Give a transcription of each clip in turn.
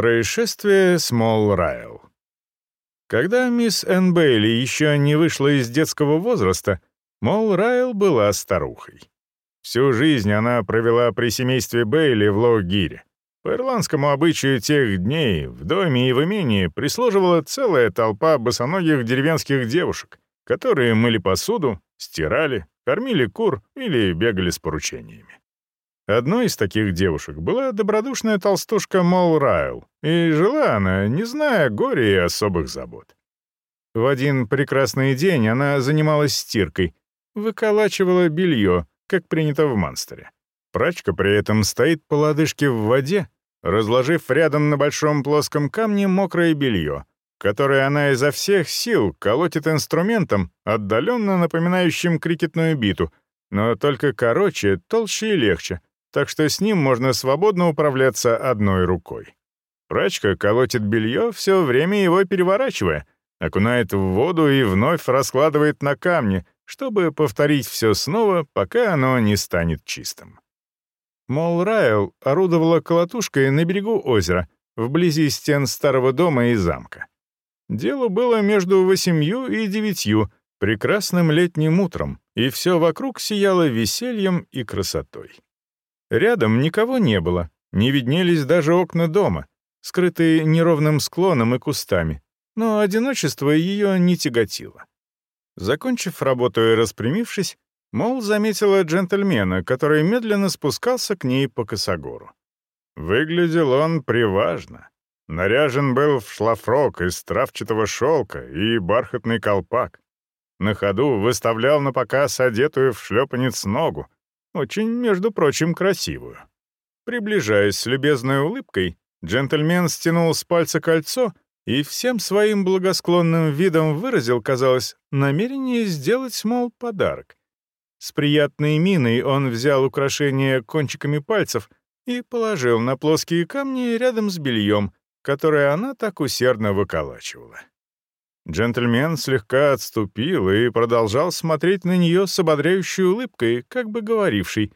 Происшествие Смол Райл. Когда мисс Энн Бейли еще не вышла из детского возраста, Мол Райл была старухой. Всю жизнь она провела при семействе Бейли в Лоу-Гире. По ирландскому обычаю тех дней в доме и в имении прислуживала целая толпа босоногих деревенских девушек, которые мыли посуду, стирали, кормили кур или бегали с поручениями. Одной из таких девушек была добродушная толстушка Мол Райл, и жила она, не зная горя и особых забот. В один прекрасный день она занималась стиркой, выколачивала белье, как принято в Манстере. Прачка при этом стоит по лодыжке в воде, разложив рядом на большом плоском камне мокрое белье, которое она изо всех сил колотит инструментом, отдаленно напоминающим крикетную биту, но только короче, толще и легче — так что с ним можно свободно управляться одной рукой. Прачка колотит белье, все время его переворачивая, окунает в воду и вновь раскладывает на камне, чтобы повторить все снова, пока оно не станет чистым. Мол Райл орудовала колотушкой на берегу озера, вблизи стен старого дома и замка. Дело было между восемью и девятью, прекрасным летним утром, и все вокруг сияло весельем и красотой. Рядом никого не было, не виднелись даже окна дома, скрытые неровным склоном и кустами, но одиночество ее не тяготило. Закончив работу и распрямившись, Мол заметила джентльмена, который медленно спускался к ней по косогору. Выглядел он приважно. Наряжен был в шлафрок из травчатого шелка и бархатный колпак. На ходу выставлял на показ одетую в шлепанец ногу, очень, между прочим, красивую. Приближаясь с любезной улыбкой, джентльмен стянул с пальца кольцо и всем своим благосклонным видом выразил, казалось, намерение сделать, мол, подарок. С приятной миной он взял украшение кончиками пальцев и положил на плоские камни рядом с бельем, которое она так усердно выколачивала. Джентльмен слегка отступил и продолжал смотреть на нее с ободряющей улыбкой, как бы говоривший,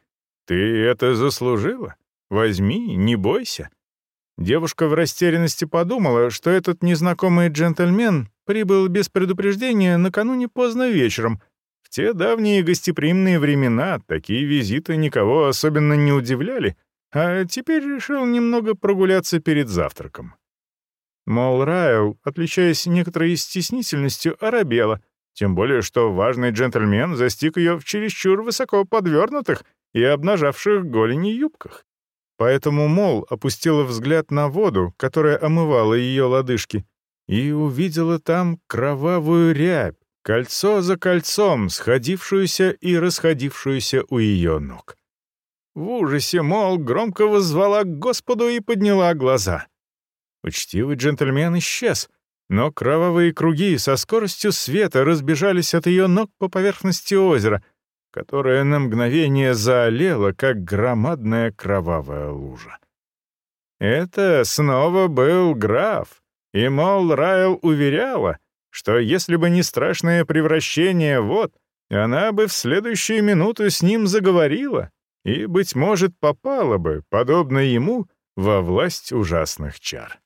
«Ты это заслужила? Возьми, не бойся». Девушка в растерянности подумала, что этот незнакомый джентльмен прибыл без предупреждения накануне поздно вечером. В те давние гостеприимные времена такие визиты никого особенно не удивляли, а теперь решил немного прогуляться перед завтраком. Мол, Райл, отличаясь некоторой стеснительностью, оробела, тем более что важный джентльмен застиг ее в чересчур высоко подвернутых и обнажавших голени юбках. Поэтому Мол опустила взгляд на воду, которая омывала ее лодыжки, и увидела там кровавую рябь, кольцо за кольцом, сходившуюся и расходившуюся у ее ног. В ужасе Мол громко воззвала к Господу и подняла глаза — Учтивый джентльмен исчез, но кровавые круги со скоростью света разбежались от ее ног по поверхности озера, которое на мгновение заолело, как громадная кровавая лужа. Это снова был граф, и, мол, Райл уверяла, что если бы не страшное превращение вот, она бы в следующую минуту с ним заговорила и, быть может, попала бы, подобно ему, во власть ужасных чар.